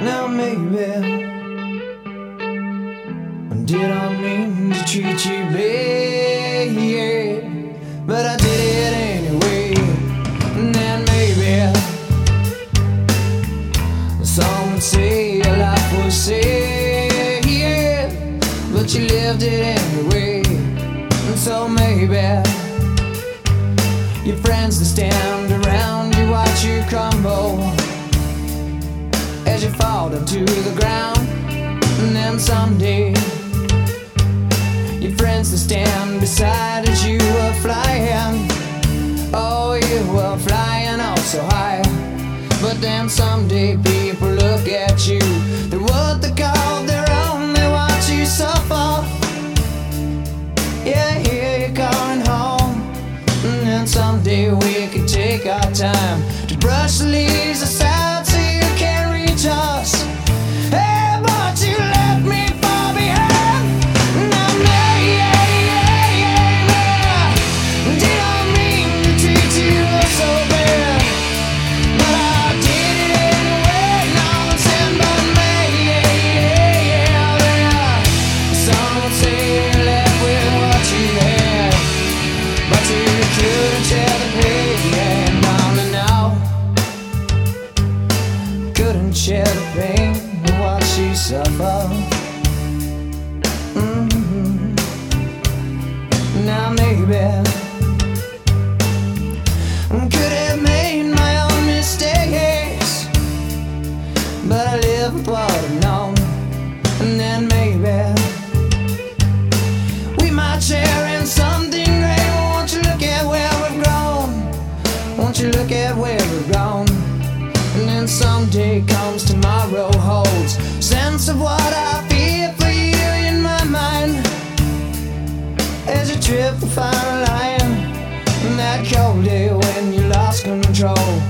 Now maybe did I mean to treat you bad, but I did it anyway. And then maybe some would say your life was sad, but you lived it anyway. And so maybe your friends that stand to the ground. And then someday, your friends that stand beside as you were flying. Oh, you were flying so high. But then someday, people look at you. They're what they call their own. They watch you suffer. Yeah, here you're coming home. And then someday we could take our time to brush the leaves aside what I've known, and then maybe we might share in something great. Won't you look at where we've grown? Won't you look at where we've grown? And then someday comes tomorrow holds sense of what I feel for you in my mind as you trip the fire line. And that cold day when you lost control.